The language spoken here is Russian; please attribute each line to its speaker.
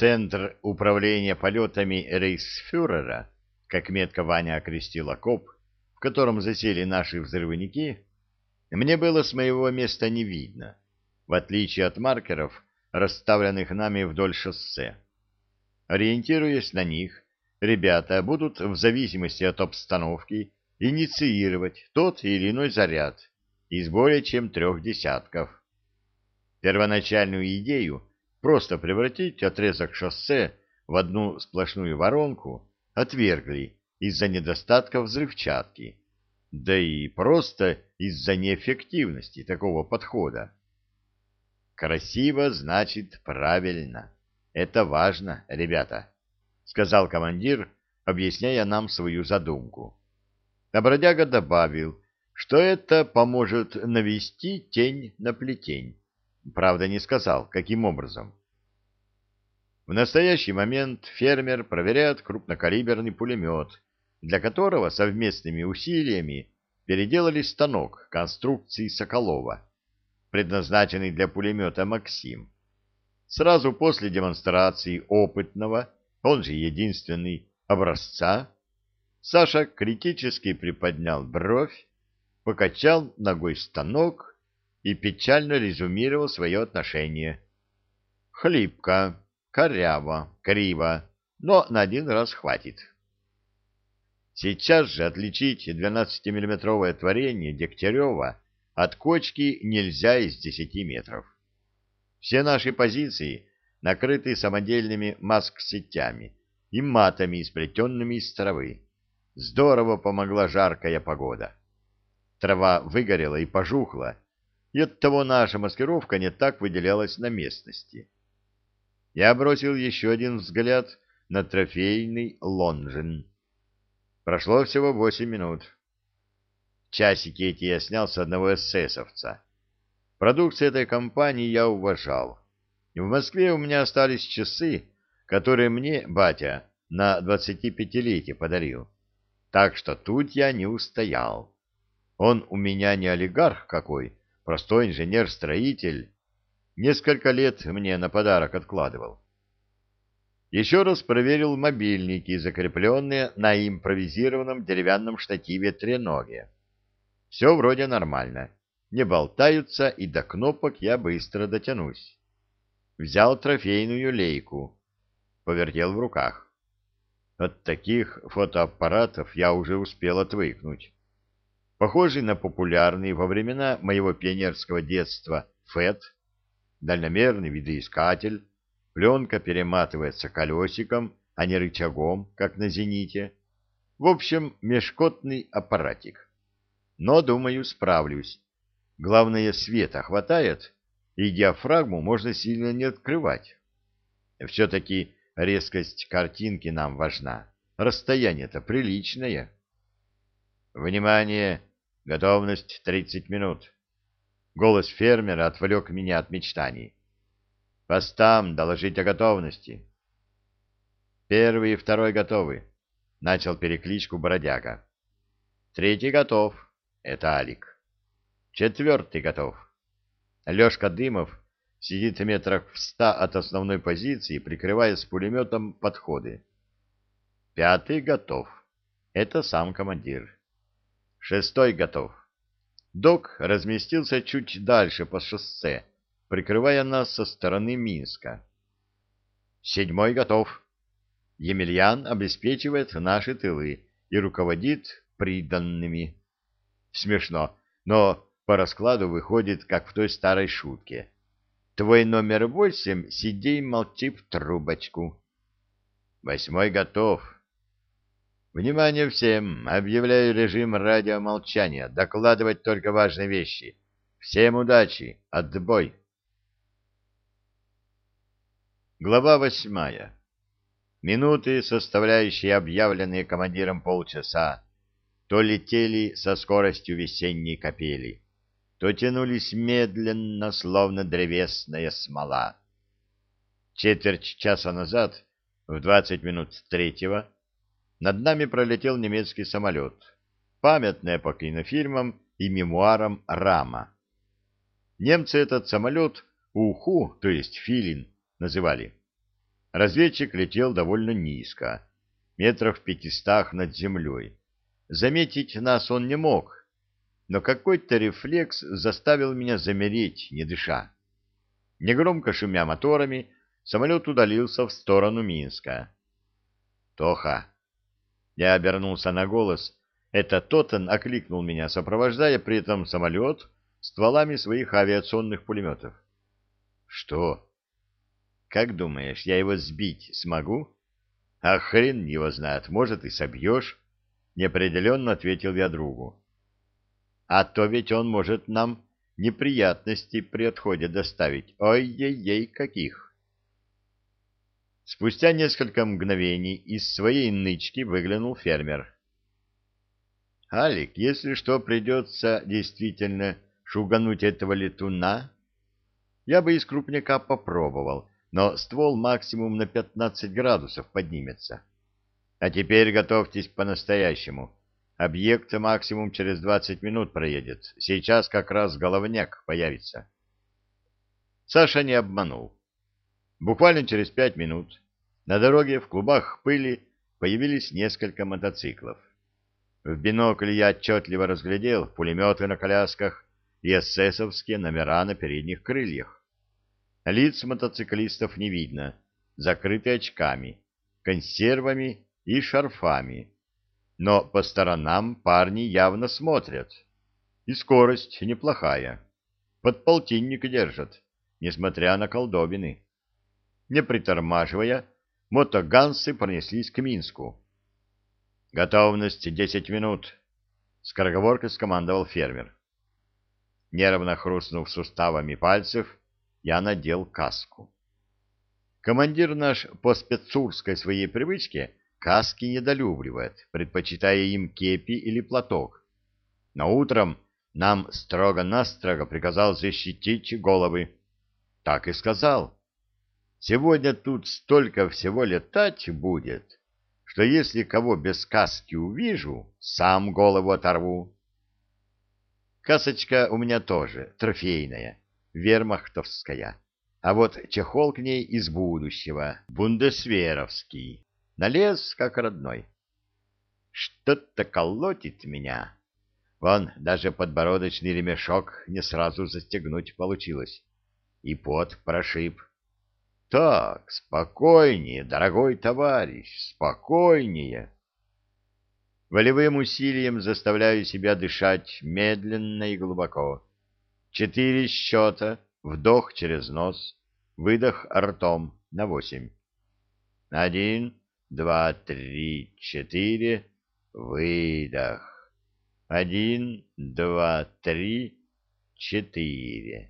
Speaker 1: Центр управления полетами рейхсфюрера, как метко Ваня окрестил окоп, в котором засели наши взрывники, мне было с моего места не видно, в отличие от маркеров, расставленных нами вдоль шоссе. Ориентируясь на них, ребята будут в зависимости от обстановки инициировать тот или иной заряд из более чем трех десятков. Первоначальную идею просто превратить отрезок шоссе в одну сплошную воронку отвергли из-за недостатка взрывчатки, да и просто из-за неэффективности такого подхода. Красиво значит правильно. Это важно, ребята, сказал командир, объясняя нам свою задумку. А бродяга добавил, что это поможет навести тень на плетень. Правда, не сказал, каким образом. В настоящий момент фермер проверяет крупнокалиберный пулемет, для которого совместными усилиями переделали станок конструкции Соколова, предназначенный для пулемета «Максим». Сразу после демонстрации опытного, он же единственный, образца, Саша критически приподнял бровь, покачал ногой станок и печально резюмировал свое отношение. Хлипко, коряво, криво, но на один раз хватит. Сейчас же отличить 12-миллиметровое творение Дегтярева от кочки нельзя из 10 метров. Все наши позиции накрыты самодельными маск-сетями и матами, сплетенными из травы. Здорово помогла жаркая погода. Трава выгорела и пожухла, и оттого наша маскировка не так выделялась на местности. Я бросил еще один взгляд на трофейный лонжин. Прошло всего восемь минут. Часики эти я снял с одного эсэсовца. Продукцию этой компании я уважал. В Москве у меня остались часы, которые мне батя на двадцатипятилетие подарил. Так что тут я не устоял. Он у меня не олигарх какой, простой инженер-строитель. Несколько лет мне на подарок откладывал. Еще раз проверил мобильники, закрепленные на импровизированном деревянном штативе треноге. Все вроде нормально. Не болтаются, и до кнопок я быстро дотянусь. Взял трофейную лейку. Повертел в руках. От таких фотоаппаратов я уже успел отвыкнуть похожий на популярный во времена моего пионерского детства ФЭТ, дальномерный видоискатель, пленка перематывается колесиком, а не рычагом, как на «Зените». В общем, межкотный аппаратик. Но, думаю, справлюсь. Главное, света хватает, и диафрагму можно сильно не открывать. Все-таки резкость картинки нам важна. Расстояние-то приличное. Внимание! Готовность тридцать минут. Голос фермера отвлек меня от мечтаний. Постам доложить о готовности. Первый и второй готовы. Начал перекличку бродяга. Третий готов. Это Алик. Четвертый готов. Лешка Дымов сидит в метрах в ста от основной позиции, прикрывая с пулеметом подходы. Пятый готов. Это сам командир. Шестой готов. Док разместился чуть дальше по шоссе, прикрывая нас со стороны Минска. Седьмой готов. Емельян обеспечивает наши тылы и руководит приданными. Смешно, но по раскладу выходит, как в той старой шутке. Твой номер восемь сидей молчи в трубочку. Восьмой готов. Внимание всем! Объявляю режим радиомолчания. Докладывать только важные вещи. Всем удачи! Отбой! Глава восьмая. Минуты, составляющие объявленные командиром полчаса, то летели со скоростью весенней капели, то тянулись медленно, словно древесная смола. Четверть часа назад, в двадцать минут третьего, над нами пролетел немецкий самолет, памятная по кинофильмам и мемуарам Рама. Немцы этот самолет Уху, то есть Филин, называли. Разведчик летел довольно низко, метров в пятистах над землей. Заметить нас он не мог, но какой-то рефлекс заставил меня замереть, не дыша. Негромко шумя моторами, самолет удалился в сторону Минска. «Тоха!» Я обернулся на голос. Это Тоттен окликнул меня, сопровождая при этом самолет стволами своих авиационных пулеметов. «Что?» «Как думаешь, я его сбить смогу?» «А хрен его знает, может, и собьешь», — неопределенно ответил я другу. «А то ведь он может нам неприятности при отходе доставить. Ой-ей-ей, каких!» Спустя несколько мгновений из своей нычки выглянул фермер. «Алик, если что, придется действительно шугануть этого летуна, я бы из крупняка попробовал, но ствол максимум на 15 градусов поднимется. А теперь готовьтесь по-настоящему. Объект максимум через 20 минут проедет. Сейчас как раз головняк появится. Саша не обманул. Буквально через пять минут на дороге в клубах пыли появились несколько мотоциклов. В бинокль я отчетливо разглядел пулеметы на колясках и эсэсовские номера на передних крыльях. Лиц мотоциклистов не видно, закрыты очками, консервами и шарфами. Но по сторонам парни явно смотрят. И скорость неплохая. Под полтинник держат, несмотря на колдобины. Не притормаживая, мотогансы пронеслись к Минску. «Готовность десять минут», — скороговоркой скомандовал фермер. Нервно хрустнув суставами пальцев, я надел каску. Командир наш по спецурской своей привычке каски недолюбливает, предпочитая им кепи или платок. Но утром нам строго-настрого приказал защитить головы. Так и сказал. Сегодня тут столько всего летать будет, что если кого без каски увижу, сам голову оторву. Касочка у меня тоже трофейная вермахтовская, а вот чехол к ней из будущего, бундесверовский, налез как родной. Что-то колотит меня. Вон даже подбородочный ремешок не сразу застегнуть получилось. И пот прошиб. Так, спокойнее, дорогой товарищ, спокойнее. Волевым усилием заставляю себя дышать медленно и глубоко Четыре счета, вдох через нос, выдох ртом на восемь. Один, два, три, четыре, выдох. Один, два, три, четыре.